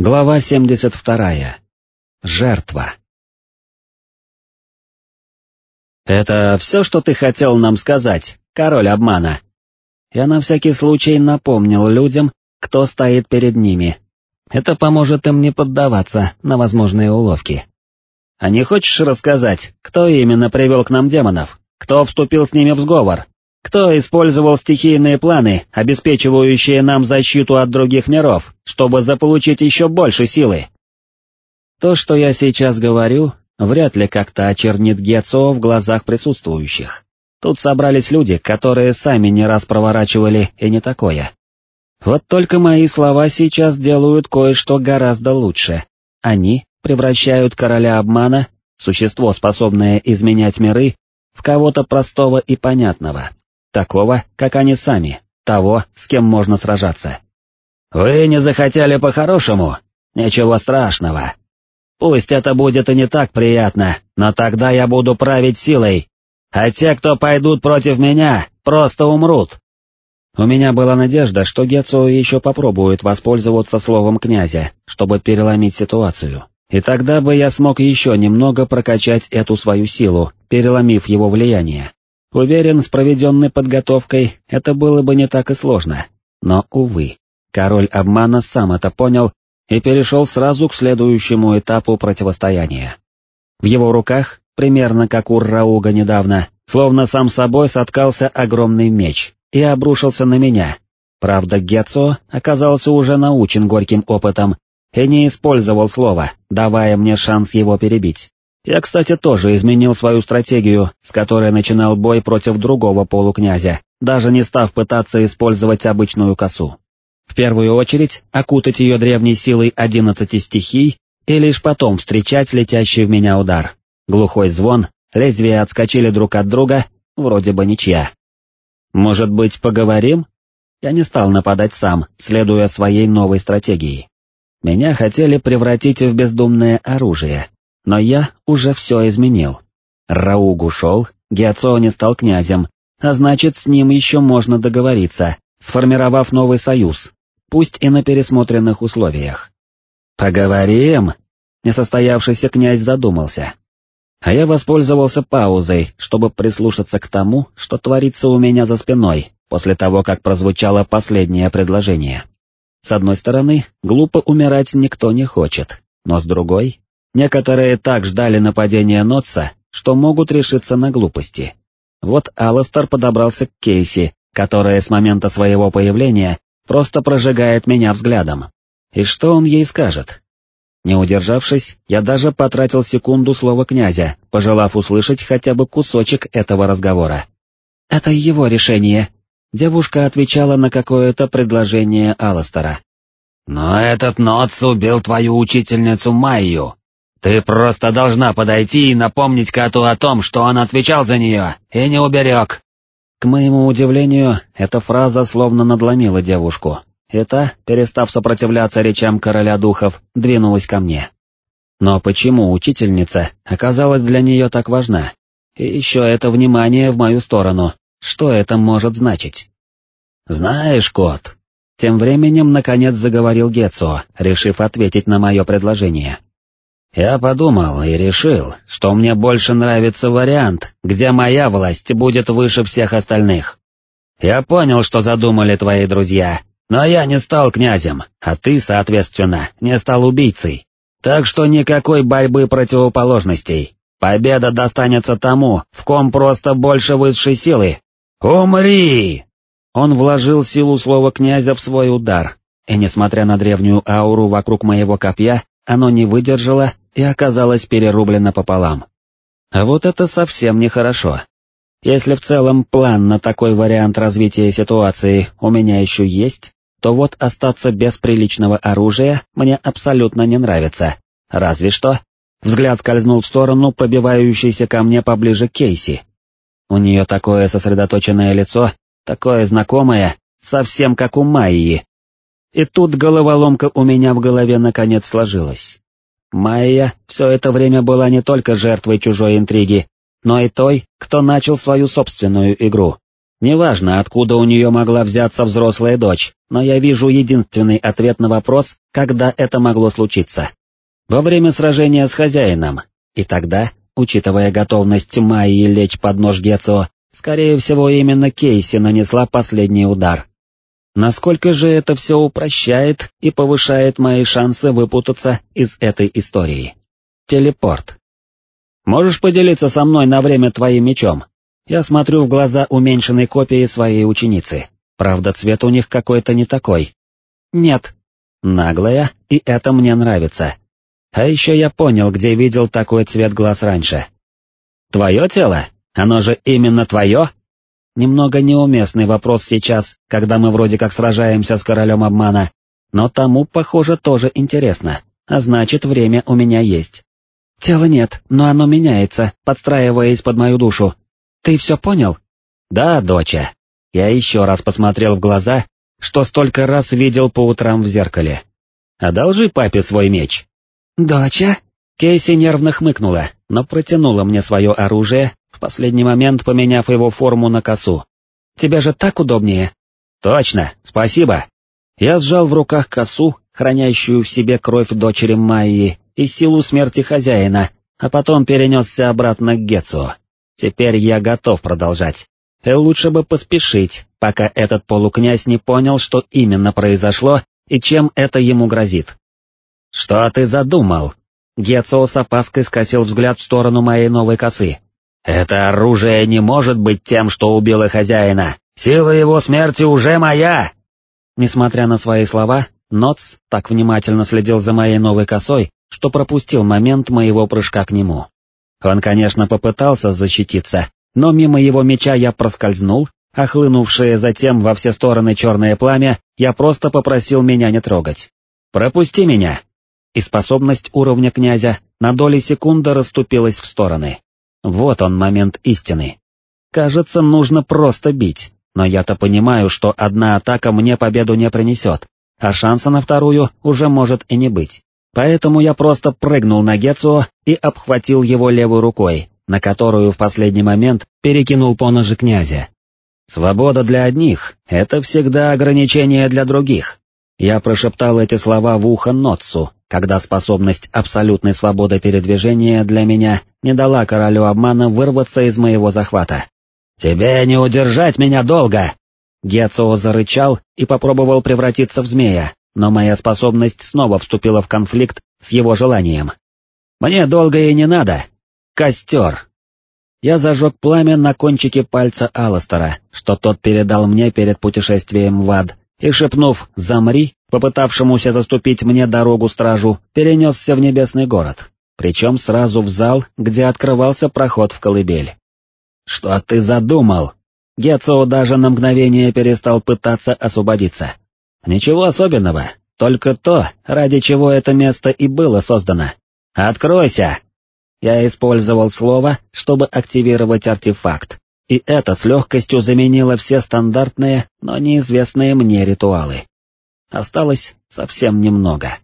Глава 72. Жертва. «Это все, что ты хотел нам сказать, король обмана?» Я на всякий случай напомнил людям, кто стоит перед ними. Это поможет им не поддаваться на возможные уловки. «А не хочешь рассказать, кто именно привел к нам демонов? Кто вступил с ними в сговор? Кто использовал стихийные планы, обеспечивающие нам защиту от других миров, чтобы заполучить еще больше силы? То, что я сейчас говорю, вряд ли как-то очернит Гецо в глазах присутствующих. Тут собрались люди, которые сами не раз проворачивали и не такое. Вот только мои слова сейчас делают кое-что гораздо лучше. Они превращают короля обмана, существо, способное изменять миры, в кого-то простого и понятного, Такого, как они сами, того, с кем можно сражаться. Вы не захотели по-хорошему? Ничего страшного. Пусть это будет и не так приятно, но тогда я буду править силой, а те, кто пойдут против меня, просто умрут. У меня была надежда, что Гецо еще попробует воспользоваться словом князя, чтобы переломить ситуацию, и тогда бы я смог еще немного прокачать эту свою силу, переломив его влияние. Уверен, с проведенной подготовкой это было бы не так и сложно. Но, увы, король обмана сам это понял и перешел сразу к следующему этапу противостояния. В его руках, примерно как у Рауга недавно, словно сам собой соткался огромный меч и обрушился на меня. Правда, Гетцо оказался уже научен горьким опытом и не использовал слова, давая мне шанс его перебить. Я, кстати, тоже изменил свою стратегию, с которой начинал бой против другого полукнязя, даже не став пытаться использовать обычную косу. В первую очередь, окутать ее древней силой одиннадцати стихий и лишь потом встречать летящий в меня удар. Глухой звон, лезвия отскочили друг от друга, вроде бы ничья. Может быть, поговорим? Я не стал нападать сам, следуя своей новой стратегии. Меня хотели превратить в бездумное оружие, но я уже все изменил. Рауг ушел, Геоцо стал князем, а значит, с ним еще можно договориться, сформировав новый союз, пусть и на пересмотренных условиях. «Поговорим?» — несостоявшийся князь задумался. А я воспользовался паузой, чтобы прислушаться к тому, что творится у меня за спиной, после того, как прозвучало последнее предложение. С одной стороны, глупо умирать никто не хочет, но с другой, Некоторые так ждали нападения Нотса, что могут решиться на глупости. Вот Алластер подобрался к Кейси, которая с момента своего появления просто прожигает меня взглядом. И что он ей скажет? Не удержавшись, я даже потратил секунду слова князя, пожелав услышать хотя бы кусочек этого разговора. «Это его решение», — девушка отвечала на какое-то предложение Алластера. «Но этот Нотс убил твою учительницу Майю», ты просто должна подойти и напомнить коту о том, что он отвечал за нее, и не уберег. К моему удивлению, эта фраза словно надломила девушку, и та, перестав сопротивляться речам короля духов, двинулась ко мне. Но почему учительница оказалась для нее так важна? И еще это внимание в мою сторону, что это может значить? Знаешь, кот, тем временем наконец заговорил Гетсо, решив ответить на мое предложение. Я подумал и решил, что мне больше нравится вариант, где моя власть будет выше всех остальных. Я понял, что задумали твои друзья, но я не стал князем, а ты, соответственно, не стал убийцей. Так что никакой борьбы противоположностей. Победа достанется тому, в ком просто больше высшей силы. Умри! Он вложил силу слова князя в свой удар, и несмотря на древнюю ауру вокруг моего копья, оно не выдержало и оказалось перерублено пополам. А вот это совсем нехорошо. Если в целом план на такой вариант развития ситуации у меня еще есть, то вот остаться без приличного оружия мне абсолютно не нравится. Разве что... Взгляд скользнул в сторону пробивающейся ко мне поближе Кейси. У нее такое сосредоточенное лицо, такое знакомое, совсем как у Майи, и тут головоломка у меня в голове наконец сложилась. Майя все это время была не только жертвой чужой интриги, но и той, кто начал свою собственную игру. Неважно, откуда у нее могла взяться взрослая дочь, но я вижу единственный ответ на вопрос, когда это могло случиться. Во время сражения с хозяином, и тогда, учитывая готовность Майи лечь под нож Гецо, скорее всего именно Кейси нанесла последний удар. Насколько же это все упрощает и повышает мои шансы выпутаться из этой истории. Телепорт. Можешь поделиться со мной на время твоим мечом? Я смотрю в глаза уменьшенной копии своей ученицы. Правда, цвет у них какой-то не такой. Нет. Наглая, и это мне нравится. А еще я понял, где видел такой цвет глаз раньше. Твое тело? Оно же именно твое? Немного неуместный вопрос сейчас, когда мы вроде как сражаемся с королем обмана, но тому, похоже, тоже интересно, а значит, время у меня есть. Тела нет, но оно меняется, подстраиваясь под мою душу. Ты все понял? Да, доча. Я еще раз посмотрел в глаза, что столько раз видел по утрам в зеркале. Одолжи папе свой меч. Доча? Кейси нервно хмыкнула, но протянула мне свое оружие, в последний момент поменяв его форму на косу. «Тебе же так удобнее». «Точно, спасибо». Я сжал в руках косу, хранящую в себе кровь дочери Майи и силу смерти хозяина, а потом перенесся обратно к Гетсу. Теперь я готов продолжать. И лучше бы поспешить, пока этот полукнязь не понял, что именно произошло и чем это ему грозит. «Что ты задумал?» Гетсо с опаской скосил взгляд в сторону моей новой косы. «Это оружие не может быть тем, что убило хозяина. Сила его смерти уже моя!» Несмотря на свои слова, Ноц так внимательно следил за моей новой косой, что пропустил момент моего прыжка к нему. Он, конечно, попытался защититься, но мимо его меча я проскользнул, а хлынувшее затем во все стороны черное пламя, я просто попросил меня не трогать. «Пропусти меня!» И способность уровня князя на доли секунды расступилась в стороны. Вот он момент истины. Кажется, нужно просто бить, но я-то понимаю, что одна атака мне победу не принесет, а шанса на вторую уже может и не быть. Поэтому я просто прыгнул на Гецуо и обхватил его левой рукой, на которую в последний момент перекинул поножи князя. «Свобода для одних — это всегда ограничение для других». Я прошептал эти слова в ухо Нотсу, когда способность абсолютной свободы передвижения для меня не дала королю обмана вырваться из моего захвата. «Тебе не удержать меня долго!» Гецо зарычал и попробовал превратиться в змея, но моя способность снова вступила в конфликт с его желанием. «Мне долго и не надо. Костер!» Я зажег пламя на кончике пальца Алластера, что тот передал мне перед путешествием в ад, и, шепнув «замри», попытавшемуся заступить мне дорогу стражу, перенесся в небесный город, причем сразу в зал, где открывался проход в колыбель. «Что ты задумал?» Гецо даже на мгновение перестал пытаться освободиться. «Ничего особенного, только то, ради чего это место и было создано. Откройся!» Я использовал слово, чтобы активировать артефакт, и это с легкостью заменило все стандартные, но неизвестные мне ритуалы. Осталось совсем немного.